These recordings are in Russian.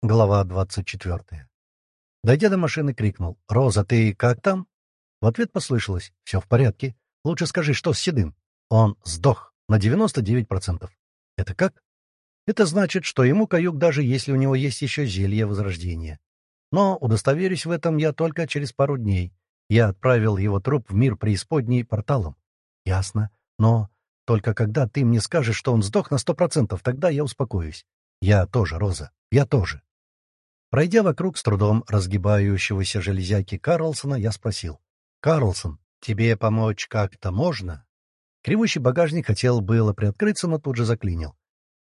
Глава двадцать четвертая. Дойдя до машины, крикнул. «Роза, ты как там?» В ответ послышалось. «Все в порядке. Лучше скажи, что с Седым?» «Он сдох. На девяносто девять процентов». «Это как?» «Это значит, что ему каюк, даже если у него есть еще зелье возрождения. Но удостоверюсь в этом я только через пару дней. Я отправил его труп в мир преисподней порталом». «Ясно. Но только когда ты мне скажешь, что он сдох на сто процентов, тогда я успокоюсь. Я тоже, Роза, я тоже. Пройдя вокруг с трудом разгибающегося железяки Карлсона, я спросил. «Карлсон, тебе помочь как-то можно?» Кривущий багажник хотел было приоткрыться, но тут же заклинил.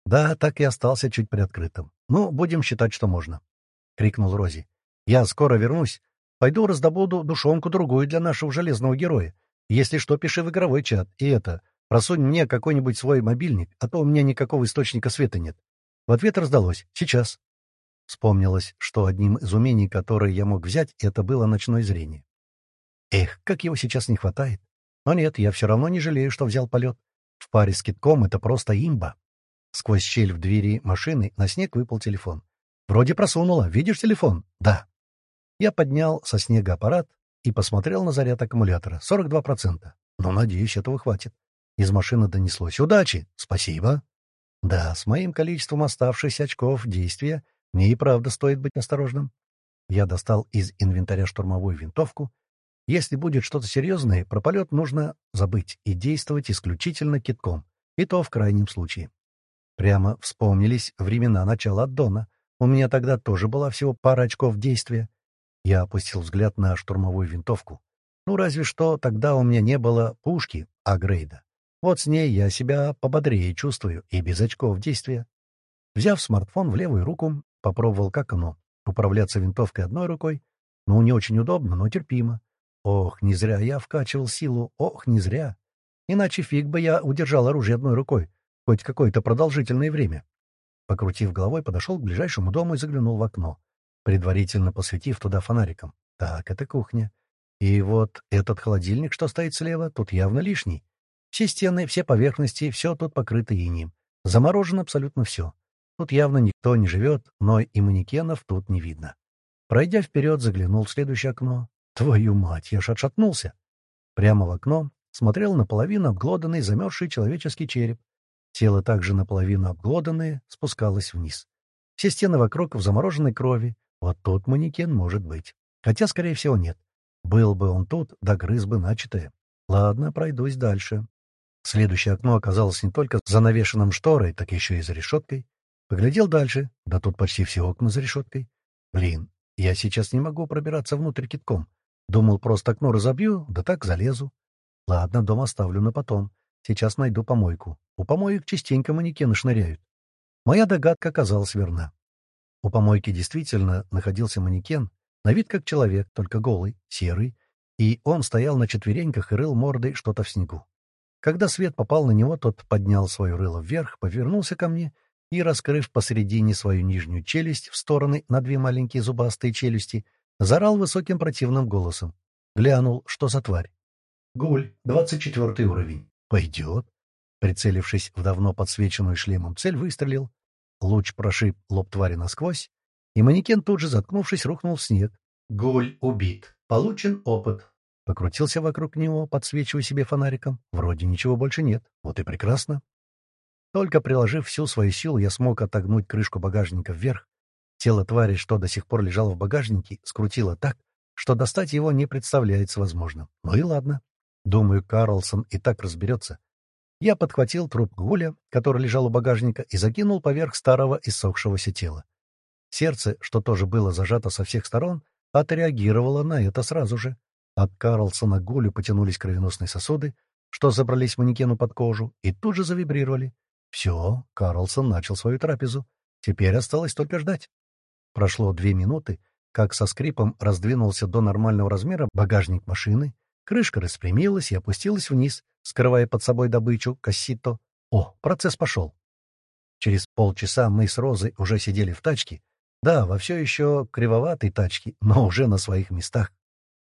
«Да, так и остался чуть приоткрытым. Ну, будем считать, что можно», — крикнул Рози. «Я скоро вернусь. Пойду раздобуду душонку-другую для нашего железного героя. Если что, пиши в игровой чат. И это, Просунь мне какой-нибудь свой мобильник, а то у меня никакого источника света нет. В ответ раздалось «Сейчас». Вспомнилось, что одним из умений, которые я мог взять, это было ночное зрение. Эх, как его сейчас не хватает. Но нет, я все равно не жалею, что взял полет. В паре с китком это просто имба. Сквозь щель в двери машины на снег выпал телефон. Вроде просунула. Видишь телефон? Да. Я поднял со снега аппарат и посмотрел на заряд аккумулятора. 42%. Но, надеюсь, этого хватит. Из машины донеслось «Удачи! Спасибо!» Да, с моим количеством оставшихся очков действия мне и правда стоит быть осторожным. Я достал из инвентаря штурмовую винтовку. Если будет что-то серьезное, про полет нужно забыть и действовать исключительно китком, и то в крайнем случае. Прямо вспомнились времена начала аддона. У меня тогда тоже была всего пара очков действия. Я опустил взгляд на штурмовую винтовку. Ну, разве что тогда у меня не было пушки, а грейда. Вот с ней я себя пободрее чувствую и без очков действия. Взяв смартфон в левую руку, попробовал как оно. Управляться винтовкой одной рукой, ну, не очень удобно, но терпимо. Ох, не зря я вкачивал силу, ох, не зря. Иначе фиг бы я удержал оружие одной рукой, хоть какое-то продолжительное время. Покрутив головой, подошел к ближайшему дому и заглянул в окно, предварительно посветив туда фонариком. Так, это кухня. И вот этот холодильник, что стоит слева, тут явно лишний. Все стены, все поверхности, все тут покрыто инием. Заморожено абсолютно все. Тут явно никто не живет, но и манекенов тут не видно. Пройдя вперед, заглянул в следующее окно. Твою мать, я ж отшатнулся. Прямо в окно смотрел наполовину обглоданный, замерзший человеческий череп. Тело также наполовину обглоданное спускалось вниз. Все стены вокруг в замороженной крови. Вот тут манекен может быть. Хотя, скорее всего, нет. Был бы он тут, догрыз бы начатое. Ладно, пройдусь дальше. Следующее окно оказалось не только занавешенным шторой, так еще и за решеткой. Поглядел дальше, да тут почти все окна за решеткой. Блин, я сейчас не могу пробираться внутрь китком. Думал, просто окно разобью, да так залезу. Ладно, дом оставлю на потом. Сейчас найду помойку. У помоек частенько манекены шныряют. Моя догадка оказалась верна. У помойки действительно находился манекен, на вид как человек, только голый, серый, и он стоял на четвереньках и рыл мордой что-то в снегу. Когда свет попал на него, тот поднял свое рыло вверх, повернулся ко мне и, раскрыв посередине свою нижнюю челюсть в стороны на две маленькие зубастые челюсти, зарал высоким противным голосом. Глянул, что за тварь. «Гуль, двадцать четвертый уровень». «Пойдет». Прицелившись в давно подсвеченную шлемом цель, выстрелил. Луч прошиб лоб твари насквозь, и манекен тут же, заткнувшись, рухнул в снег. «Гуль убит. Получен опыт. Покрутился вокруг него, подсвечивая себе фонариком. Вроде ничего больше нет. Вот и прекрасно. Только приложив всю свою силу, я смог отогнуть крышку багажника вверх. Тело твари, что до сих пор лежало в багажнике, скрутило так, что достать его не представляется возможным. Ну и ладно. Думаю, Карлсон и так разберется. Я подхватил труп Гуля, который лежал у багажника, и закинул поверх старого иссохшегося тела. Сердце, что тоже было зажато со всех сторон, отреагировало на это сразу же. От Карлсона к Гулю потянулись кровеносные сосуды, что забрались манекену под кожу, и тут же завибрировали. Все, Карлсон начал свою трапезу. Теперь осталось только ждать. Прошло две минуты, как со скрипом раздвинулся до нормального размера багажник машины, крышка распрямилась и опустилась вниз, скрывая под собой добычу, кассито. О, процесс пошел. Через полчаса мы с Розой уже сидели в тачке. Да, во все еще кривоватой тачке, но уже на своих местах.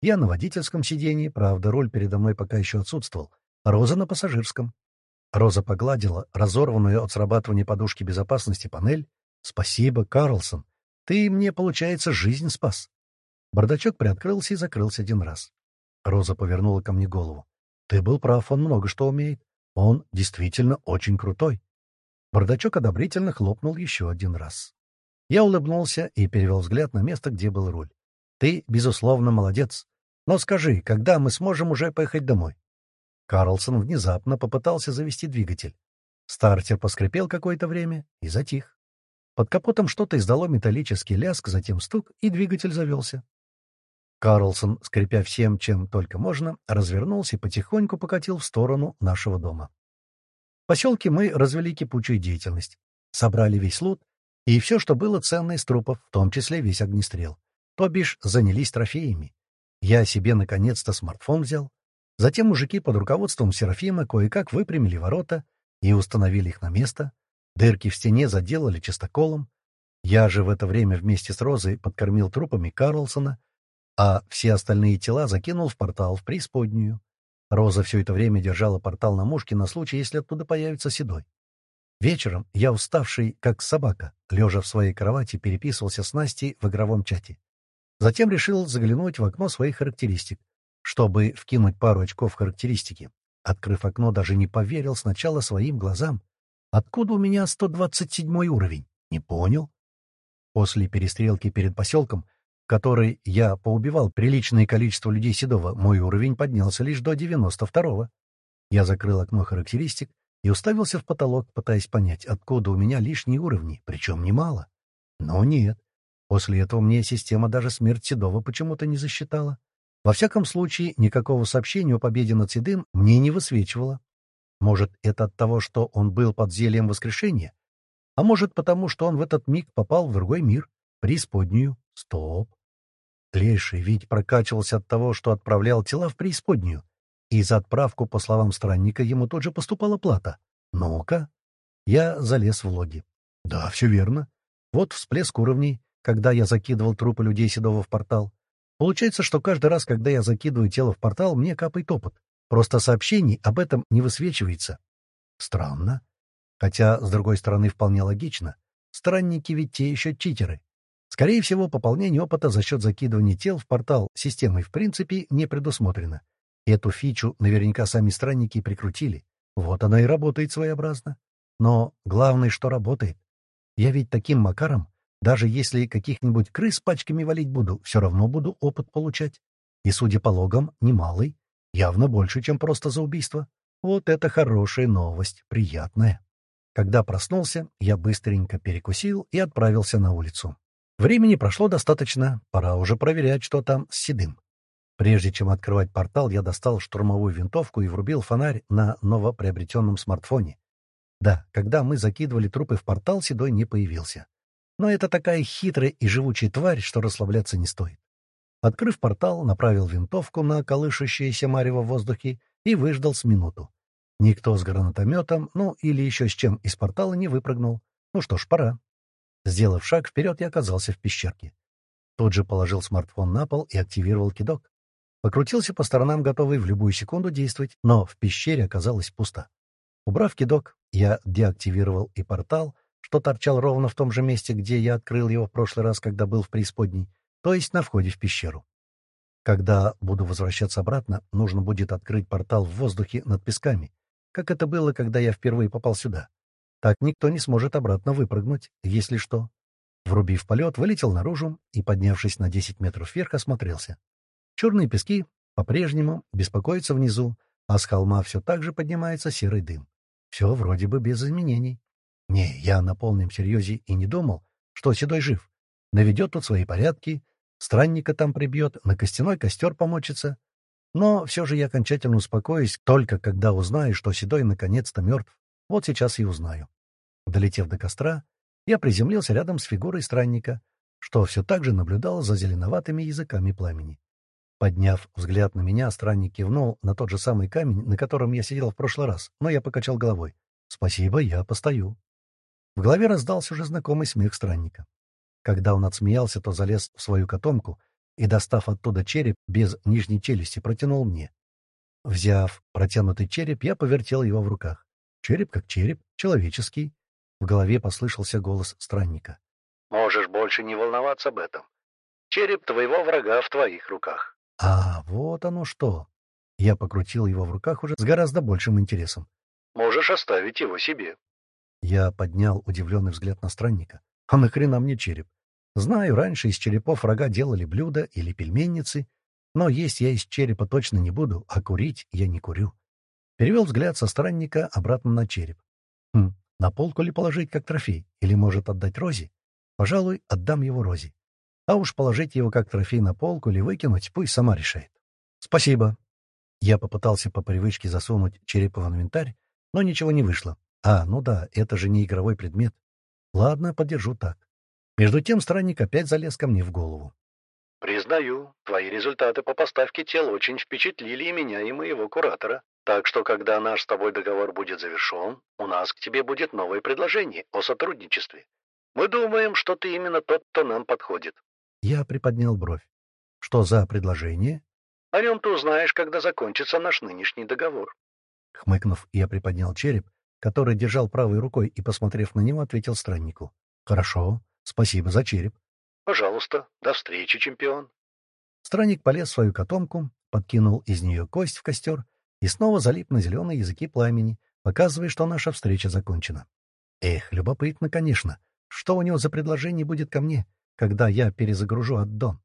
Я на водительском сиденье, правда, руль передо мной пока еще отсутствовал. Роза на пассажирском. Роза погладила разорванную от срабатывания подушки безопасности панель. «Спасибо, Карлсон. Ты мне, получается, жизнь спас. Бардачок приоткрылся и закрылся один раз. Роза повернула ко мне голову. Ты был прав, он много что умеет. Он действительно очень крутой. Бардачок одобрительно хлопнул еще один раз. Я улыбнулся и перевел взгляд на место, где был руль. Ты, безусловно, молодец. Но скажи, когда мы сможем уже поехать домой? Карлсон внезапно попытался завести двигатель. Стартер поскрипел какое-то время и затих. Под капотом что-то издало металлический лязг, затем стук, и двигатель завелся. Карлсон, скрипя всем, чем только можно, развернулся и потихоньку покатил в сторону нашего дома. В поселке мы развели кипучую деятельность. Собрали весь лут и все, что было ценное из трупов, в том числе весь огнестрел. То бишь, занялись трофеями. Я себе наконец-то смартфон взял. Затем мужики под руководством Серафима кое-как выпрямили ворота и установили их на место. Дырки в стене заделали чистоколом. Я же в это время вместе с Розой подкормил трупами Карлсона, а все остальные тела закинул в портал в преисподнюю. Роза все это время держала портал на мушке на случай, если оттуда появится седой. Вечером я, уставший, как собака, лежа в своей кровати, переписывался с Настей в игровом чате. Затем решил заглянуть в окно своих характеристик, чтобы вкинуть пару очков характеристики. Открыв окно, даже не поверил сначала своим глазам. Откуда у меня 127 уровень? Не понял. После перестрелки перед поселком в которой я поубивал приличное количество людей Седова, мой уровень поднялся лишь до 92-го. Я закрыл окно характеристик и уставился в потолок, пытаясь понять, откуда у меня лишние уровни, причем немало. Но нет. После этого мне система даже смерть Седова почему-то не засчитала. Во всяком случае, никакого сообщения о победе над Седым мне не высвечивало. Может, это от того, что он был под зельем воскрешения? А может, потому что он в этот миг попал в другой мир, преисподнюю? Стоп. Леший ведь прокачивался от того, что отправлял тела в преисподнюю, и за отправку, по словам странника, ему тут же поступала плата. Ну-ка. Я залез в логи. Да, все верно. Вот всплеск уровней, когда я закидывал трупы людей Седова в портал. Получается, что каждый раз, когда я закидываю тело в портал, мне капает опыт. Просто сообщений об этом не высвечивается. Странно. Хотя, с другой стороны, вполне логично. Странники ведь те еще читеры. Скорее всего, пополнение опыта за счет закидывания тел в портал системой в принципе не предусмотрено. Эту фичу наверняка сами странники прикрутили. Вот она и работает своеобразно. Но главное, что работает. Я ведь таким макаром, даже если каких-нибудь крыс пачками валить буду, все равно буду опыт получать. И, судя по логам, немалый. Явно больше, чем просто за убийство. Вот это хорошая новость, приятная. Когда проснулся, я быстренько перекусил и отправился на улицу. Времени прошло достаточно, пора уже проверять, что там с Седым. Прежде чем открывать портал, я достал штурмовую винтовку и врубил фонарь на новоприобретенном смартфоне. Да, когда мы закидывали трупы в портал, Седой не появился. Но это такая хитрая и живучая тварь, что расслабляться не стоит. Открыв портал, направил винтовку на колышущееся марево в воздухе и выждал с минуту. Никто с гранатометом, ну или еще с чем из портала не выпрыгнул. Ну что ж, пора. Сделав шаг вперед, я оказался в пещерке. Тут же положил смартфон на пол и активировал кидок. Покрутился по сторонам, готовый в любую секунду действовать, но в пещере оказалось пусто. Убрав кидок, я деактивировал и портал, что торчал ровно в том же месте, где я открыл его в прошлый раз, когда был в преисподней, то есть на входе в пещеру. Когда буду возвращаться обратно, нужно будет открыть портал в воздухе над песками, как это было, когда я впервые попал сюда. Так никто не сможет обратно выпрыгнуть, если что. Врубив полет, вылетел наружу и, поднявшись на 10 метров вверх, осмотрелся. Черные пески по-прежнему беспокоятся внизу, а с холма все так же поднимается серый дым. Все вроде бы без изменений. Не, я на полном серьезе и не думал, что Седой жив. Наведет тут свои порядки, странника там прибьет, на костяной костер помочится. Но все же я окончательно успокоюсь, только когда узнаю, что Седой наконец-то мертв. Вот сейчас и узнаю. Долетев до костра, я приземлился рядом с фигурой странника, что все так же наблюдал за зеленоватыми языками пламени. Подняв взгляд на меня, странник кивнул на тот же самый камень, на котором я сидел в прошлый раз, но я покачал головой. «Спасибо, я постою». В голове раздался уже знакомый смех странника. Когда он отсмеялся, то залез в свою котомку и, достав оттуда череп без нижней челюсти, протянул мне. Взяв протянутый череп, я повертел его в руках. Череп как череп, человеческий. В голове послышался голос странника. Можешь больше не волноваться об этом. Череп твоего врага в твоих руках. А, вот оно что. Я покрутил его в руках уже с гораздо большим интересом. Можешь оставить его себе. Я поднял удивленный взгляд на странника. А нахрена мне череп? Знаю, раньше из черепов врага делали блюда или пельменницы, но есть я из черепа точно не буду, а курить я не курю. Перевел взгляд со странника обратно на череп. Хм, на полку ли положить как трофей? Или, может, отдать Розе? Пожалуй, отдам его Розе. А уж положить его как трофей на полку или выкинуть, пусть сама решает. Спасибо. Я попытался по привычке засунуть череп в инвентарь, но ничего не вышло. А, ну да, это же не игровой предмет. Ладно, подержу так. Между тем странник опять залез ко мне в голову. «Признаю, твои результаты по поставке тел очень впечатлили и меня, и моего куратора. Так что, когда наш с тобой договор будет завершен, у нас к тебе будет новое предложение о сотрудничестве. Мы думаем, что ты именно тот, кто нам подходит». Я приподнял бровь. «Что за предложение?» «О нем ты узнаешь, когда закончится наш нынешний договор». Хмыкнув, я приподнял череп, который держал правой рукой, и, посмотрев на него, ответил страннику. «Хорошо. Спасибо за череп. Пожалуйста. До встречи, чемпион. Странник полез в свою котомку, подкинул из нее кость в костер и снова залип на зеленые языки пламени, показывая, что наша встреча закончена. Эх, любопытно, конечно, что у него за предложение будет ко мне, когда я перезагружу аддон.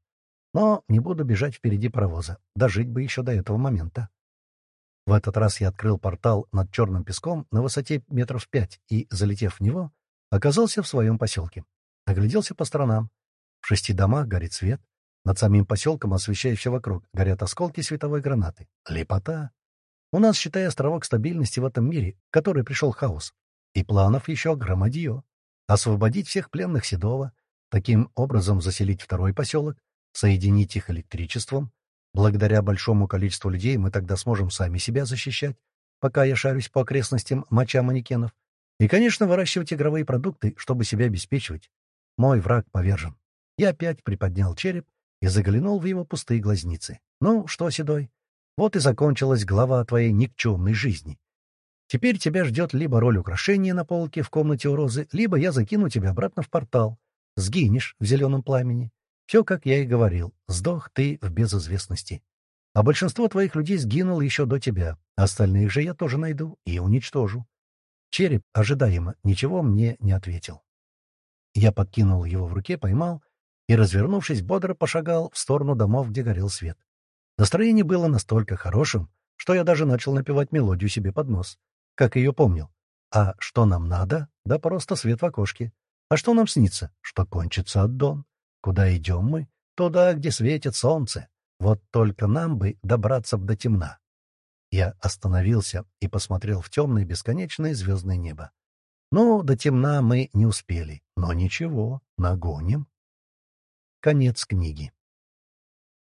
Но не буду бежать впереди паровоза, дожить бы еще до этого момента. В этот раз я открыл портал над черным песком на высоте метров пять и, залетев в него, оказался в своем поселке. Огляделся по сторонам. В шести домах горит свет. Над самим поселком, освещая все вокруг, горят осколки световой гранаты. Лепота! У нас, считай, островок стабильности в этом мире, в который пришел хаос. И планов еще громадье. Освободить всех пленных Седова, таким образом заселить второй поселок, соединить их электричеством. Благодаря большому количеству людей мы тогда сможем сами себя защищать, пока я шарюсь по окрестностям моча манекенов. И, конечно, выращивать игровые продукты, чтобы себя обеспечивать. Мой враг повержен. Я опять приподнял череп и заглянул в его пустые глазницы. «Ну что, Седой, вот и закончилась глава твоей никчемной жизни. Теперь тебя ждет либо роль украшения на полке в комнате у Розы, либо я закину тебя обратно в портал. Сгинешь в зеленом пламени. Все, как я и говорил, сдох ты в безызвестности. А большинство твоих людей сгинуло еще до тебя. Остальных же я тоже найду и уничтожу. Череп, ожидаемо, ничего мне не ответил. Я подкинул его в руке, поймал и, развернувшись, бодро пошагал в сторону домов, где горел свет. Настроение было настолько хорошим, что я даже начал напевать мелодию себе под нос, как ее помнил. А что нам надо? Да просто свет в окошке. А что нам снится? Что кончится отдон. Куда идем мы? Туда, где светит солнце. Вот только нам бы добраться до темна. Я остановился и посмотрел в темное бесконечное звездное небо. Ну, до темна мы не успели, но ничего, нагоним. Конец книги.